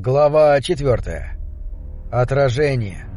Глава четвертая. Отражение.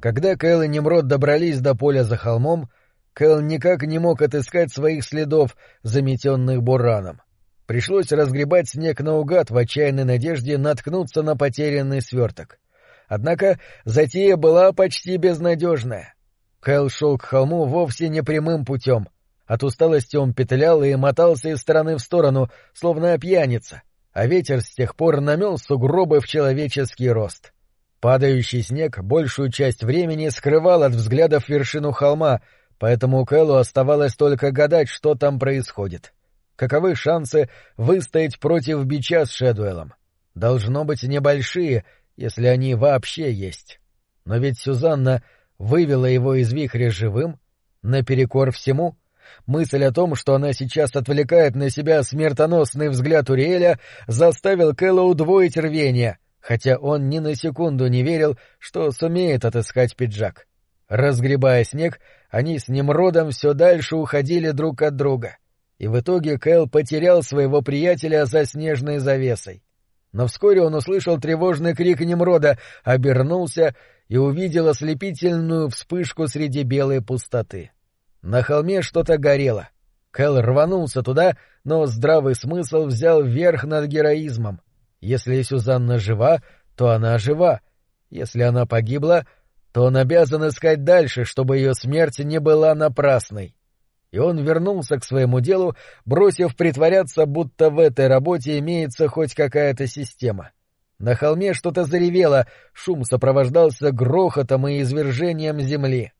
Когда Кэл и Немрод добрались до поля за холмом, Кэл никак не мог отыскать своих следов, заметенных бураном. Пришлось разгребать снег наугад в отчаянной надежде наткнуться на потерянный сверток. Однако затея была почти безнадежная. Кэл шел к холму вовсе не прямым путем. От усталости он петлял и мотался из стороны в сторону, словно пьяница — а ветер с тех пор намел сугробы в человеческий рост. Падающий снег большую часть времени скрывал от взглядов вершину холма, поэтому Кэллу оставалось только гадать, что там происходит. Каковы шансы выстоять против бича с Шэдуэлом? Должно быть небольшие, если они вообще есть. Но ведь Сюзанна вывела его из вихря живым, наперекор всему — Мысль о том, что она сейчас отвлекает на себя смертоносный взгляд Уриэля, заставил Кэлла удвоить рвение, хотя он ни на секунду не верил, что сумеет отыскать пиджак. Разгребая снег, они с Немродом все дальше уходили друг от друга, и в итоге Кэл потерял своего приятеля за снежной завесой. Но вскоре он услышал тревожный крик Немрода, обернулся и увидел ослепительную вспышку среди белой пустоты. На холме что-то горело. Кэл рванулся туда, но здравый смысл взял верх над героизмом. Если Сюзанна жива, то она жива. Если она погибла, то он обязан искать дальше, чтобы ее смерть не была напрасной. И он вернулся к своему делу, бросив притворяться, будто в этой работе имеется хоть какая-то система. На холме что-то заревело, шум сопровождался грохотом и извержением земли.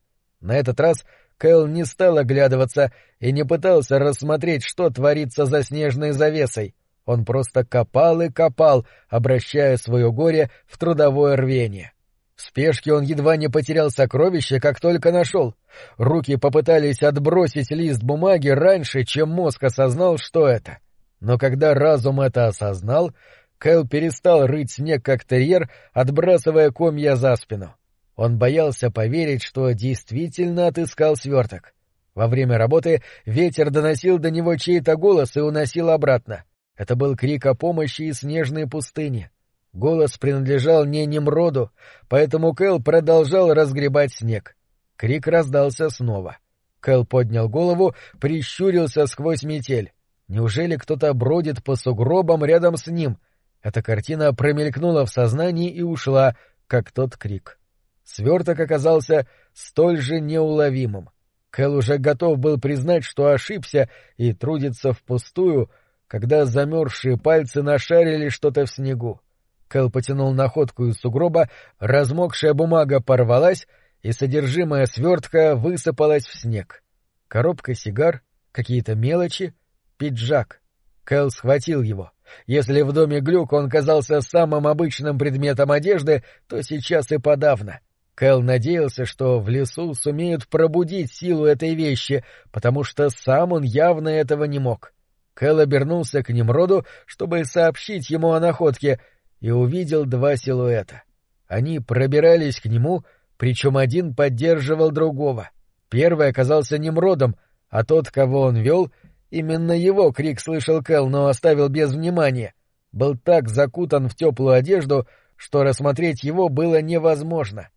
На этот раз Кэл не стал оглядываться и не пытался рассмотреть, что творится за снежной завесой. Он просто копал и копал, обращая свое горе в трудовое рвение. В спешке он едва не потерял сокровище, как только нашел. Руки попытались отбросить лист бумаги раньше, чем мозг осознал, что это. Но когда разум это осознал, Кэл перестал рыть снег как терьер, отбрасывая комья за спину. Он боялся поверить, что действительно отыскал сверток. Во время работы ветер доносил до него чей-то голос и уносил обратно. Это был крик о помощи из снежной пустыни. Голос принадлежал не Немроду, поэтому Кэл продолжал разгребать снег. Крик раздался снова. Кэл поднял голову, прищурился сквозь метель. Неужели кто-то бродит по сугробам рядом с ним? Эта картина промелькнула в сознании и ушла, как тот крик. Сверток оказался столь же неуловимым. Кэл уже готов был признать, что ошибся и трудится впустую, когда замерзшие пальцы нашарили что-то в снегу. Кэл потянул находку из сугроба, размокшая бумага порвалась, и содержимое свертка высыпалось в снег. Коробка сигар, какие-то мелочи, пиджак. Кэл схватил его. Если в доме Глюк он казался самым обычным предметом одежды, то сейчас и подавно. Кэл надеялся, что в лесу сумеют пробудить силу этой вещи, потому что сам он явно этого не мог. Кэл обернулся к Немроду, чтобы сообщить ему о находке, и увидел два силуэта. Они пробирались к нему, причем один поддерживал другого. Первый оказался Немродом, а тот, кого он вел, именно его крик слышал Кэл, но оставил без внимания. Был так закутан в теплую одежду, что рассмотреть его было невозможно.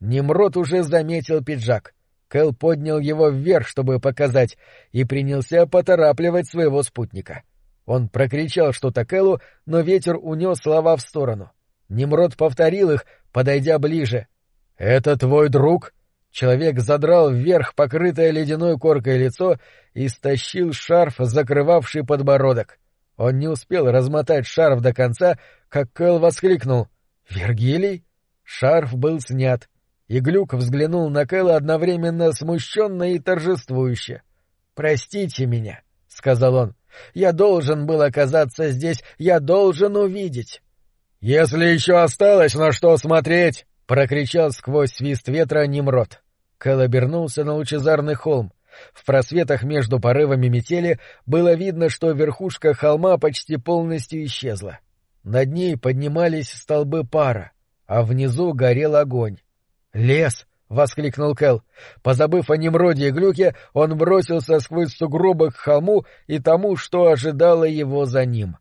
Немрод уже заметил пиджак. Кэл поднял его вверх, чтобы показать, и принялся поторапливать своего спутника. Он прокричал что-то Кэлу, но ветер унес слова в сторону. Немрод повторил их, подойдя ближе. — Это твой друг? Человек задрал вверх покрытое ледяной коркой лицо и стащил шарф, закрывавший подбородок. Он не успел размотать шарф до конца, как Кэл воскликнул. «Вергилий?» Шарф был снят и Глюк взглянул на Кэла одновременно смущенно и торжествующе. «Простите меня», — сказал он, — «я должен был оказаться здесь, я должен увидеть». «Если еще осталось на что смотреть!» — прокричал сквозь свист ветра Немрод. Кэл обернулся на лучезарный холм. В просветах между порывами метели было видно, что верхушка холма почти полностью исчезла. Над ней поднимались столбы пара, а внизу горел огонь. «Лес!» — воскликнул Кэл. Позабыв о Немроде и Глюке, он бросился сквозь сугробы к холму и тому, что ожидало его за ним.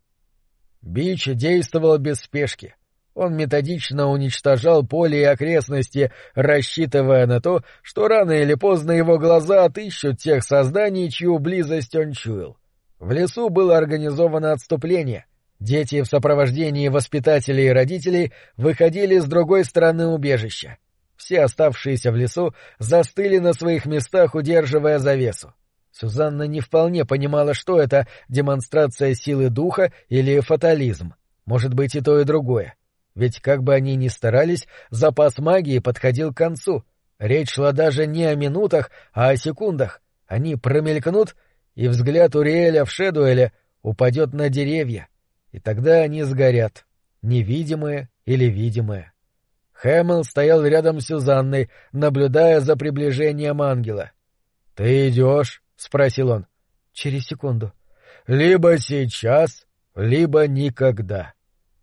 Бич действовал без спешки. Он методично уничтожал поле и окрестности, рассчитывая на то, что рано или поздно его глаза отыщут тех созданий, чью близость он чуял. В лесу было организовано отступление. Дети в сопровождении воспитателей и родителей выходили с другой стороны убежища. Все оставшиеся в лесу застыли на своих местах, удерживая завесу. Сюзанна не вполне понимала, что это — демонстрация силы духа или фатализм. Может быть, и то, и другое. Ведь, как бы они ни старались, запас магии подходил к концу. Речь шла даже не о минутах, а о секундах. Они промелькнут, и взгляд Уриэля в Шедуэле упадет на деревья. И тогда они сгорят, невидимые или видимые. Хэмилл стоял рядом с Сюзанной, наблюдая за приближением ангела. — Ты идешь? — спросил он. — Через секунду. — Либо сейчас, либо никогда.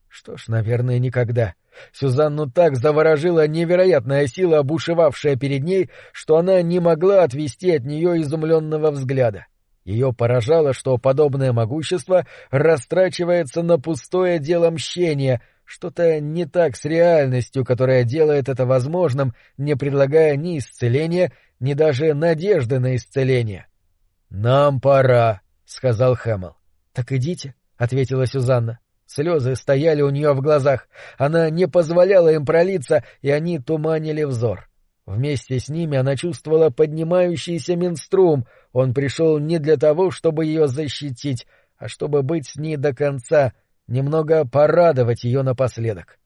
Что ж, наверное, никогда. Сюзанну так заворожила невероятная сила, обушевавшая перед ней, что она не могла отвести от нее изумленного взгляда. Ее поражало, что подобное могущество растрачивается на пустое дело мщения, что-то не так с реальностью, которая делает это возможным, не предлагая ни исцеления, ни даже надежды на исцеление. — Нам пора, — сказал Хэмл. — Так идите, — ответила Сюзанна. Слезы стояли у нее в глазах. Она не позволяла им пролиться, и они туманили взор. Вместе с ними она чувствовала поднимающийся менструм. Он пришел не для того, чтобы ее защитить, а чтобы быть с ней до конца, немного порадовать ее напоследок.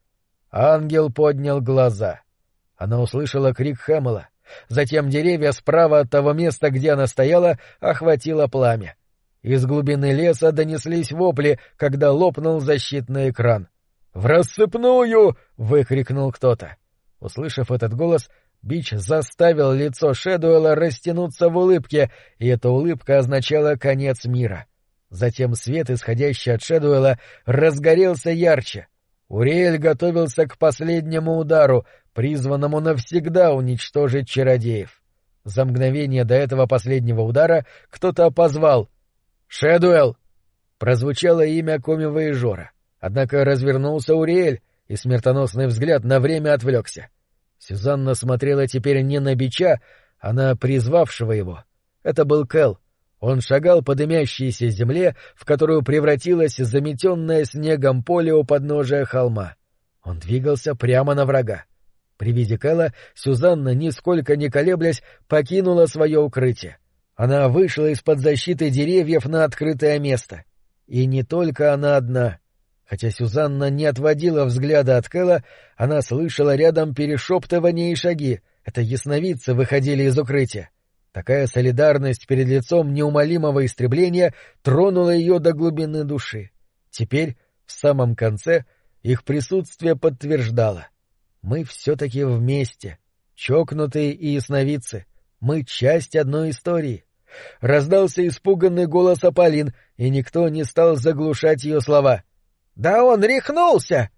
Ангел поднял глаза. Она услышала крик Хэмела. Затем деревья справа от того места, где она стояла, охватило пламя. Из глубины леса донеслись вопли, когда лопнул защитный экран. «В рассыпную!» — выкрикнул кто-то. Услышав этот голос, Бич заставил лицо Шэдуэла растянуться в улыбке, и эта улыбка означала конец мира. Затем свет, исходящий от Шэдуэла, разгорелся ярче. Уриэль готовился к последнему удару, призванному навсегда уничтожить чародеев. За мгновение до этого последнего удара кто-то позвал «Шэдуэлл!» Прозвучало имя Комива и Жора, однако развернулся Уриэль, и смертоносный взгляд на время отвлекся. Сюзанна смотрела теперь не на бича, а на призвавшего его. Это был Кэл, он шагал по дымящейся земле, в которую превратилось заметенное снегом поле у подножия холма. Он двигался прямо на врага. При виде Кэла Сюзанна, нисколько не колеблясь, покинула свое укрытие. Она вышла из-под защиты деревьев на открытое место. И не только она одна. Хотя Сюзанна не отводила взгляда от Кэла, она слышала рядом перешептывания и шаги. Это ясновидцы выходили из укрытия. Такая солидарность перед лицом неумолимого истребления тронула ее до глубины души. Теперь, в самом конце, их присутствие подтверждало. Мы все-таки вместе, чокнутые и ясновидцы. Мы часть одной истории. Раздался испуганный голос Аполлин, и никто не стал заглушать ее слова. «Да он рехнулся!»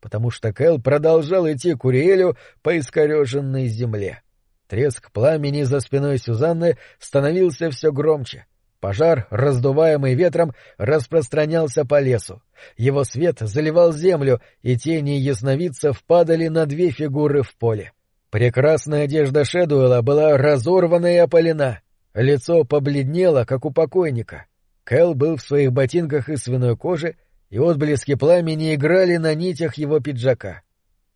Потому что Кэл продолжал идти к Уриэлю по искореженной земле. Треск пламени за спиной Сюзанны становился все громче. Пожар, раздуваемый ветром, распространялся по лесу. Его свет заливал землю, и тени ясновидцев падали на две фигуры в поле. Прекрасная одежда Шедуэла была разорвана и опалена. Лицо побледнело, как у покойника. Кэл был в своих ботинках из свиной кожи, и отблески пламени играли на нитях его пиджака.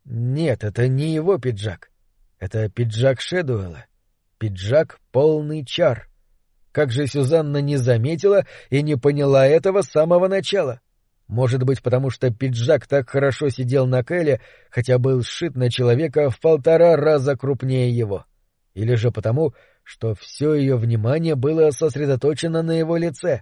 Нет, это не его пиджак. Это пиджак Шедуэла. Пиджак полный чар. Как же Сюзанна не заметила и не поняла этого с самого начала? Может быть, потому что пиджак так хорошо сидел на Кэле, хотя был сшит на человека в полтора раза крупнее его. Или же потому, что все ее внимание было сосредоточено на его лице.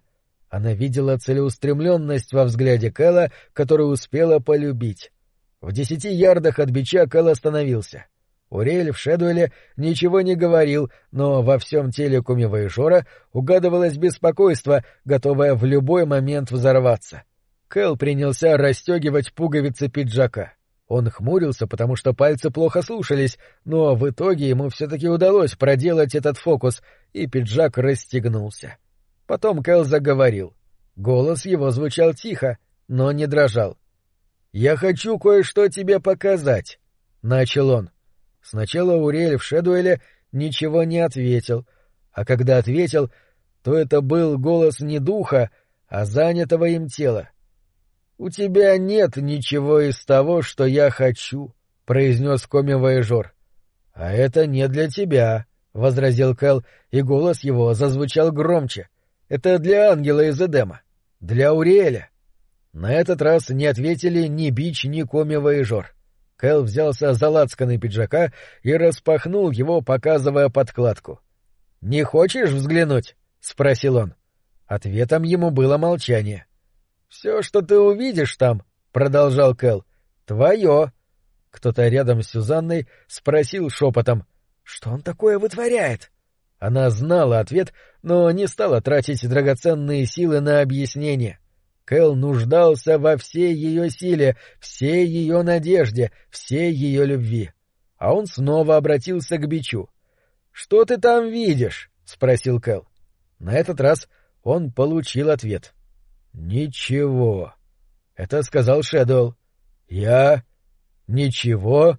Она видела целеустремленность во взгляде Кэла, который успела полюбить. В десяти ярдах от бича Кэл остановился. Урель в Шедуэле ничего не говорил, но во всем теле Кумива и Жора угадывалось беспокойство, готовое в любой момент взорваться. Кэл принялся расстегивать пуговицы пиджака. Он хмурился, потому что пальцы плохо слушались, но в итоге ему все-таки удалось проделать этот фокус, и пиджак расстегнулся. Потом Кэл заговорил. Голос его звучал тихо, но не дрожал. «Я хочу кое-что тебе показать», — начал он. Сначала Урель в Шедуэле ничего не ответил, а когда ответил, то это был голос не духа, а занятого им тела. «У тебя нет ничего из того, что я хочу», — произнес коми-вояжер. «А это не для тебя», — возразил Кэл, и голос его зазвучал громче. «Это для ангела из Эдема, для Уриэля». На этот раз не ответили ни Бич, ни коми-вояжер. Кэл взялся за лацканы пиджака и распахнул его, показывая подкладку. «Не хочешь взглянуть?» — спросил он. Ответом ему было молчание. «Все, что ты увидишь там», — продолжал Кэл, — «твое». Кто-то рядом с Сюзанной спросил шепотом, «Что он такое вытворяет?» Она знала ответ, но не стала тратить драгоценные силы на объяснение. Кэл нуждался во всей ее силе, всей ее надежде, всей ее любви. А он снова обратился к бичу. — Что ты там видишь? — спросил Кэл. На этот раз он получил ответ. — Ничего. Это сказал Шэдоу. — Я ничего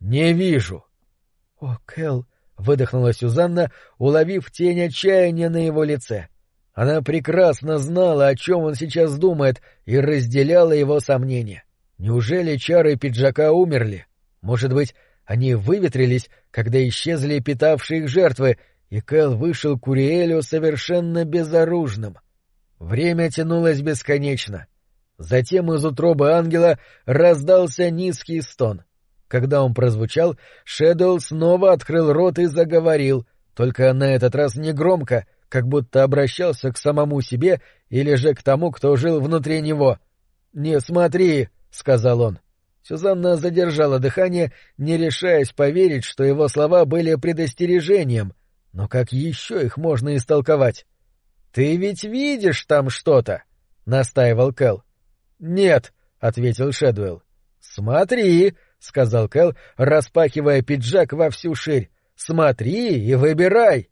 не вижу. — О, Кэл! — выдохнула Сюзанна, уловив тень отчаяния на его лице. — она прекрасно знала, о чем он сейчас думает, и разделяла его сомнения. Неужели чары пиджака умерли? Может быть, они выветрились, когда исчезли питавшие их жертвы, и Кэл вышел к Уриэлю совершенно безоружным. Время тянулось бесконечно. Затем из утробы ангела раздался низкий стон. Когда он прозвучал, Шэдоу снова открыл рот и заговорил, только на этот раз не громко — как будто обращался к самому себе или же к тому, кто жил внутри него. «Не смотри», — сказал он. Сюзанна задержала дыхание, не решаясь поверить, что его слова были предостережением. Но как еще их можно истолковать? «Ты ведь видишь там что-то?» — настаивал Кэл. «Нет», — ответил Шэдуэлл. «Смотри», — сказал Кэл, распахивая пиджак во всю ширь. «Смотри и выбирай».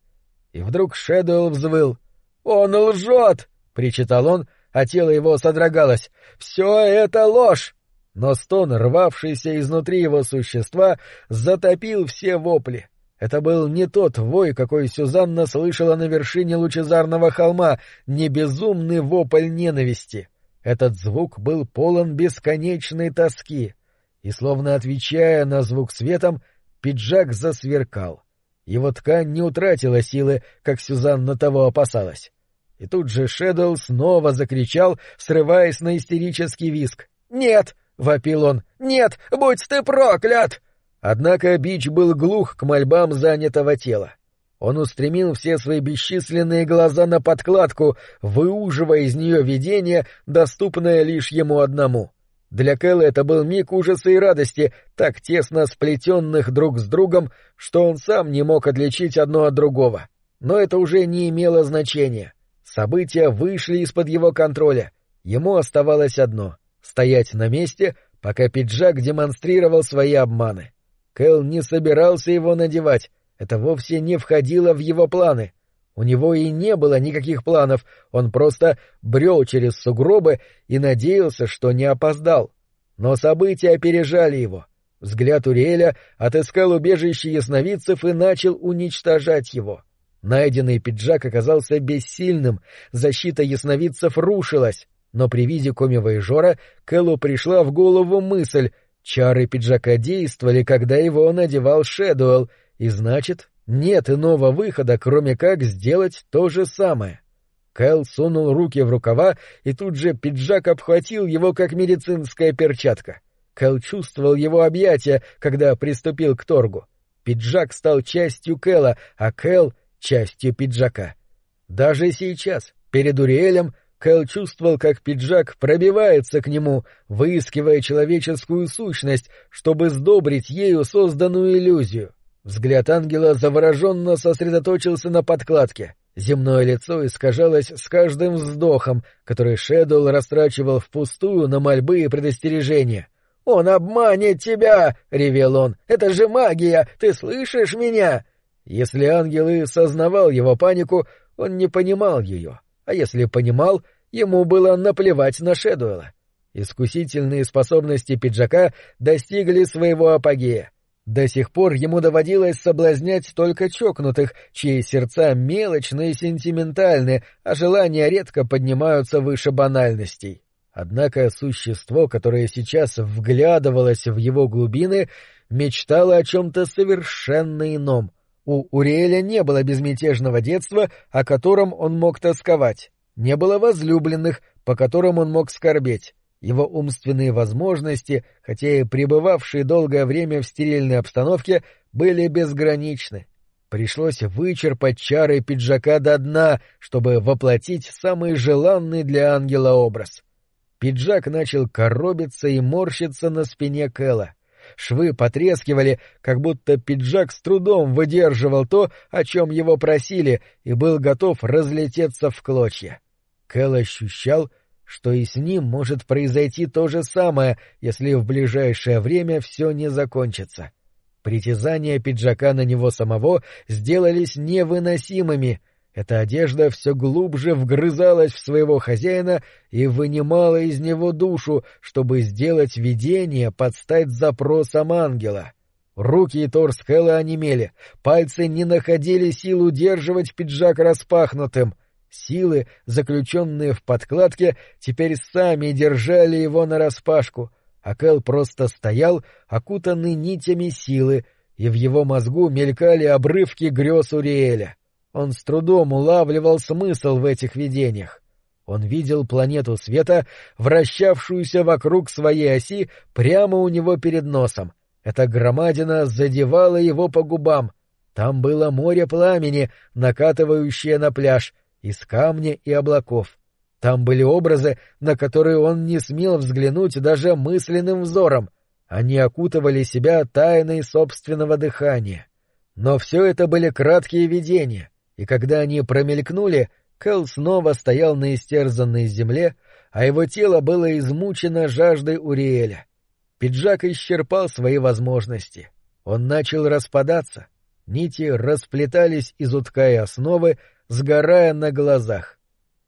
И вдруг Шэдуэлл взвыл. «Он лжет!» — причитал он, а тело его содрогалось. «Все это ложь!» Но стон, рвавшийся изнутри его существа, затопил все вопли. Это был не тот вой, какой Сюзанна слышала на вершине лучезарного холма, не безумный вопль ненависти. Этот звук был полон бесконечной тоски, и, словно отвечая на звук светом, пиджак засверкал. Его ткань не утратила силы, как Сюзанна того опасалась. И тут же Шэдоу снова закричал, срываясь на истерический виск. «Нет!» — вопил он. «Нет! Будь ты проклят!» Однако Бич был глух к мольбам занятого тела. Он устремил все свои бесчисленные глаза на подкладку, выуживая из нее видение, доступное лишь ему одному. Для Кэлла это был миг ужаса и радости, так тесно сплетенных друг с другом, что он сам не мог отличить одно от другого. Но это уже не имело значения. События вышли из-под его контроля. Ему оставалось одно — стоять на месте, пока пиджак демонстрировал свои обманы. Кэл не собирался его надевать, это вовсе не входило в его планы — у него и не было никаких планов, он просто брел через сугробы и надеялся, что не опоздал. Но события опережали его. Взгляд Уриэля отыскал убежище ясновидцев и начал уничтожать его. Найденный пиджак оказался бессильным, защита ясновидцев рушилась, но при виде коми-воежора Кэллу пришла в голову мысль — чары пиджака действовали, когда его надевал Шэдуэлл, и значит, нет иного выхода, кроме как сделать то же самое. Кэл сунул руки в рукава, и тут же пиджак обхватил его, как медицинская перчатка. Кэл чувствовал его объятия, когда приступил к торгу. Пиджак стал частью Кэла, а Кэл — частью пиджака. Даже сейчас, перед Уриэлем, Кэл чувствовал, как пиджак пробивается к нему, выискивая человеческую сущность, чтобы сдобрить ею созданную иллюзию. Взгляд ангела завороженно сосредоточился на подкладке. Земное лицо искажалось с каждым вздохом, который Шэдоу растрачивал впустую на мольбы и предостережения. «Он обманет тебя!» — ревел он. «Это же магия! Ты слышишь меня?» Если ангел и сознавал его панику, он не понимал ее, а если понимал, ему было наплевать на Шэдуэла. Искусительные способности пиджака достигли своего апогея. До сих пор ему доводилось соблазнять только чокнутых, чьи сердца мелочны и сентиментальны, а желания редко поднимаются выше банальностей. Однако существо, которое сейчас вглядывалось в его глубины, мечтало о чем-то совершенно ином. У Уриэля не было безмятежного детства, о котором он мог тосковать. Не было возлюбленных, по которым он мог скорбеть. Его умственные возможности, хотя и пребывавшие долгое время в стерильной обстановке, были безграничны. Пришлось вычерпать чары пиджака до дна, чтобы воплотить самый желанный для ангела образ. Пиджак начал коробиться и морщиться на спине Кэла. Швы потрескивали, как будто пиджак с трудом выдерживал то, о чем его просили, и был готов разлететься в клочья. Кэл ощущал, что и с ним может произойти то же самое, если в ближайшее время все не закончится. Притязания пиджака на него самого сделались невыносимыми. Эта одежда все глубже вгрызалась в своего хозяина и вынимала из него душу, чтобы сделать видение под стать запросом ангела. Руки и торс Хэлла онемели, пальцы не находили сил удерживать пиджак распахнутым — Силы, заключенные в подкладке, теперь сами держали его нараспашку, а Кэл просто стоял, окутанный нитями силы, и в его мозгу мелькали обрывки грез Уриэля. Он с трудом улавливал смысл в этих видениях. Он видел планету света, вращавшуюся вокруг своей оси прямо у него перед носом. Эта громадина задевала его по губам. Там было море пламени, накатывающее на пляж — из камня и облаков. Там были образы, на которые он не смел взглянуть даже мысленным взором. Они окутывали себя тайной собственного дыхания. Но все это были краткие видения, и когда они промелькнули, Кэл снова стоял на истерзанной земле, а его тело было измучено жаждой Уриэля. Пиджак исчерпал свои возможности. Он начал распадаться. Нити расплетались из утка и основы, сгорая на глазах.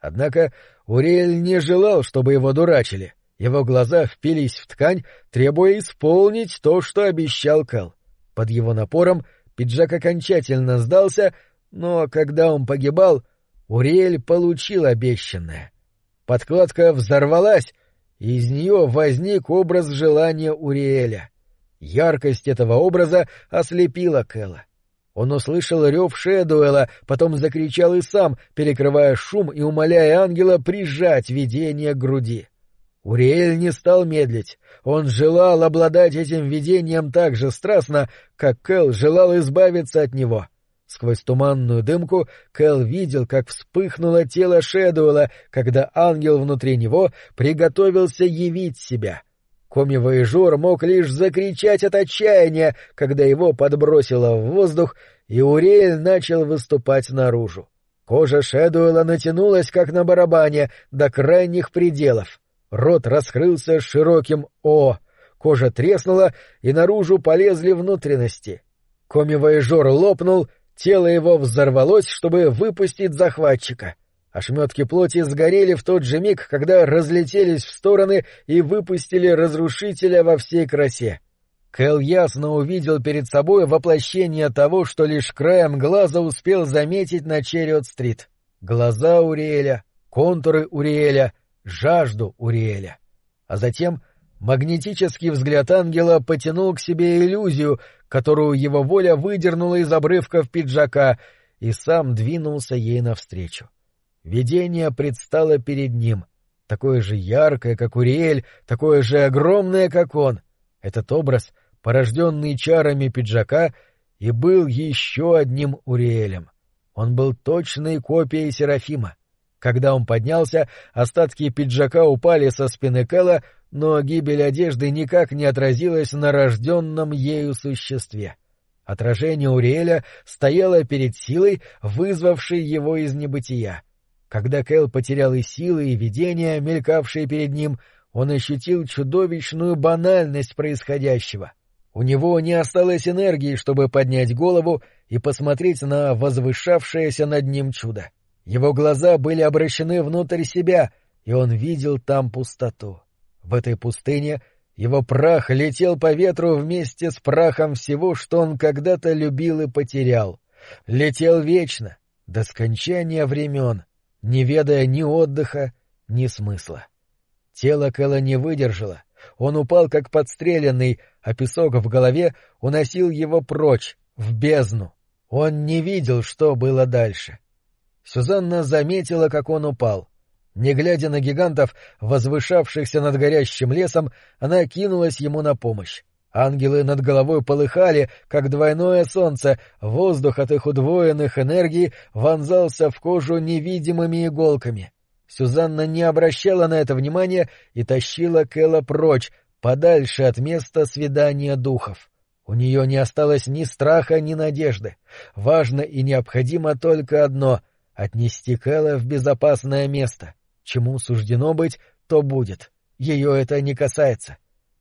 Однако Уриэль не желал, чтобы его дурачили. Его глаза впились в ткань, требуя исполнить то, что обещал Кэл. Под его напором пиджак окончательно сдался, но когда он погибал, Уриэль получил обещанное. Подкладка взорвалась, и из нее возник образ желания Уриэля. Яркость этого образа ослепила Кэла. Он услышал рев Шэдуэла, потом закричал и сам, перекрывая шум и умоляя ангела прижать видение к груди. Уриэль не стал медлить. Он желал обладать этим видением так же страстно, как Кэл желал избавиться от него. Сквозь туманную дымку Кэл видел, как вспыхнуло тело Шэдуэла, когда ангел внутри него приготовился явить себя — Коми-воежор мог лишь закричать от отчаяния, когда его подбросило в воздух, и Уриэль начал выступать наружу. Кожа Шэдуэла натянулась, как на барабане, до крайних пределов. Рот раскрылся широким «О», кожа треснула, и наружу полезли внутренности. Коми-воежор лопнул, тело его взорвалось, чтобы выпустить захватчика. Ошметки плоти сгорели в тот же миг, когда разлетелись в стороны и выпустили разрушителя во всей красе. Кэл ясно увидел перед собой воплощение того, что лишь краем глаза успел заметить на Черриот-стрит. Глаза Уриэля, контуры Уриэля, жажду Уриэля. А затем магнетический взгляд ангела потянул к себе иллюзию, которую его воля выдернула из обрывков пиджака, и сам двинулся ей навстречу. Видение предстало перед ним, такое же яркое, как Уриэль, такое же огромное, как он. Этот образ, порожденный чарами пиджака, и был еще одним Уриэлем. Он был точной копией Серафима. Когда он поднялся, остатки пиджака упали со спины Кэла, но гибель одежды никак не отразилась на рожденном ею существе. Отражение Уриэля стояло перед силой, вызвавшей его из небытия. Когда Кэл потерял и силы, и видения, мелькавшие перед ним, он ощутил чудовищную банальность происходящего. У него не осталось энергии, чтобы поднять голову и посмотреть на возвышавшееся над ним чудо. Его глаза были обращены внутрь себя, и он видел там пустоту. В этой пустыне его прах летел по ветру вместе с прахом всего, что он когда-то любил и потерял. Летел вечно, до скончания времен, не ведая ни отдыха, ни смысла. Тело Кэла не выдержало, он упал как подстреленный, а песок в голове уносил его прочь, в бездну. Он не видел, что было дальше. Сюзанна заметила, как он упал. Не глядя на гигантов, возвышавшихся над горящим лесом, она кинулась ему на помощь. Ангелы над головой полыхали, как двойное солнце, воздух от их удвоенных энергий вонзался в кожу невидимыми иголками. Сюзанна не обращала на это внимания и тащила Кэла прочь, подальше от места свидания духов. У нее не осталось ни страха, ни надежды. Важно и необходимо только одно — отнести Кэла в безопасное место. Чему суждено быть, то будет. Ее это не касается.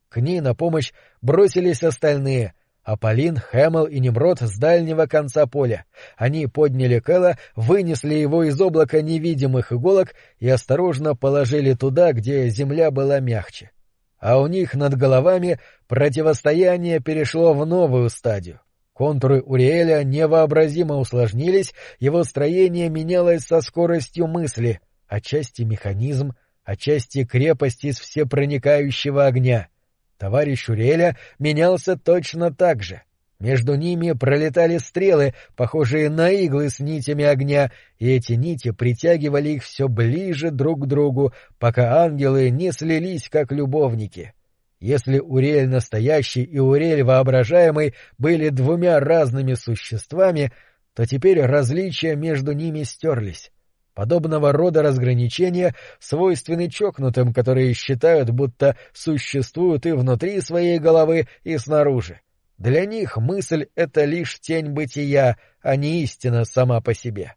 К ней на помощь бросились остальные — Аполлин, Хэмл и Немрод с дальнего конца поля. Они подняли Кэла, вынесли его из облака невидимых иголок и осторожно положили туда, где земля была мягче. А у них над головами противостояние перешло в новую стадию. Контуры Уриэля невообразимо усложнились, его строение менялось со скоростью мысли, отчасти механизм, отчасти крепость из всепроникающего огня — Товарищ Уреля менялся точно так же. Между ними пролетали стрелы, похожие на иглы с нитями огня, и эти нити притягивали их все ближе друг к другу, пока ангелы не слились как любовники. Если Урель настоящий и Урель воображаемый были двумя разными существами, то теперь различия между ними стерлись. Подобного рода разграничения свойственны чокнутым, которые считают, будто существуют и внутри своей головы, и снаружи. Для них мысль — это лишь тень бытия, а не истина сама по себе.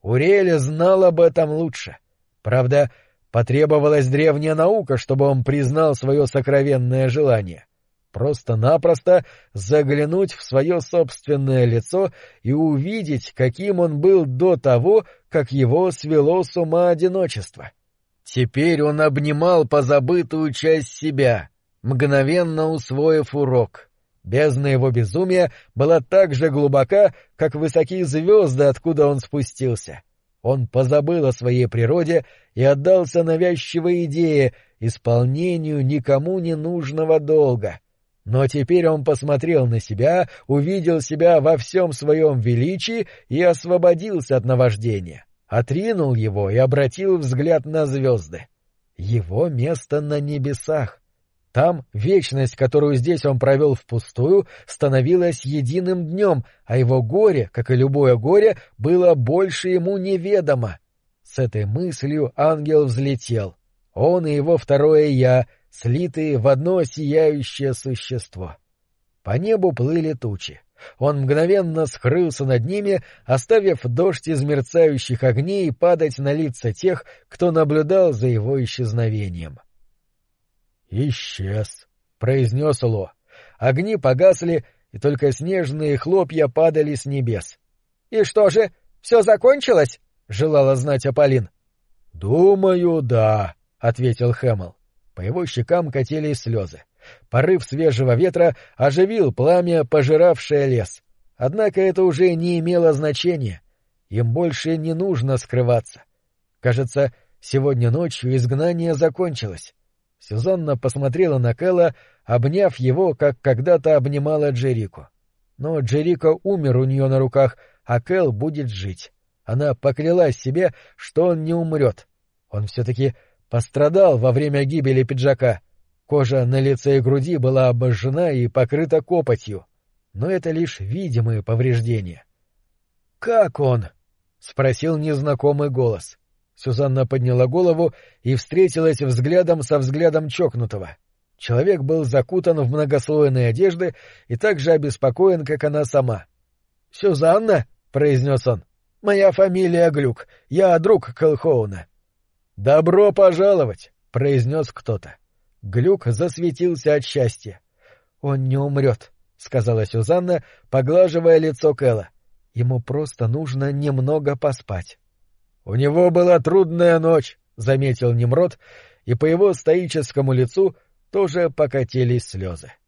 Урель знал об этом лучше. Правда, потребовалась древняя наука, чтобы он признал свое сокровенное желание — просто-напросто заглянуть в свое собственное лицо и увидеть, каким он был до того, как его свело с ума одиночество. Теперь он обнимал позабытую часть себя, мгновенно усвоив урок. Бездна его безумия была так же глубока, как высокие звезды, откуда он спустился. Он позабыл о своей природе и отдался навязчивой идее, исполнению никому не нужного долга — но теперь он посмотрел на себя, увидел себя во всем своем величии и освободился от наваждения, отринул его и обратил взгляд на звезды. Его место на небесах. Там вечность, которую здесь он провел впустую, становилась единым днем, а его горе, как и любое горе, было больше ему неведомо. С этой мыслью ангел взлетел. Он и его второе «я», слитые в одно сияющее существо. По небу плыли тучи. Он мгновенно скрылся над ними, оставив дождь из мерцающих огней падать на лица тех, кто наблюдал за его исчезновением. «Исчез», — произнес Ло. Огни погасли, и только снежные хлопья падали с небес. — И что же, все закончилось? — желала знать Аполлин. — Думаю, да, — ответил Хэмл. По его щекам катились слезы. Порыв свежего ветра оживил пламя, пожиравшее лес. Однако это уже не имело значения. Им больше не нужно скрываться. Кажется, сегодня ночью изгнание закончилось. Сюзанна посмотрела на Кэлла, обняв его, как когда-то обнимала Джерику. Но Джерико умер у нее на руках, а Кэл будет жить. Она поклялась себе, что он не умрет. Он все-таки пострадал во время гибели пиджака. Кожа на лице и груди была обожжена и покрыта копотью. Но это лишь видимые повреждения. «Как он?» — спросил незнакомый голос. Сюзанна подняла голову и встретилась взглядом со взглядом чокнутого. Человек был закутан в многослойные одежды и так же обеспокоен, как она сама. — Сюзанна, — произнес он, — моя фамилия Глюк, я друг Колхоуна. «Добро пожаловать!» — произнес кто-то. Глюк засветился от счастья. «Он не умрет», — сказала Сюзанна, поглаживая лицо Кэлла. «Ему просто нужно немного поспать». «У него была трудная ночь», —— заметил Немрод, и по его стоическому лицу тоже покатились слезы. —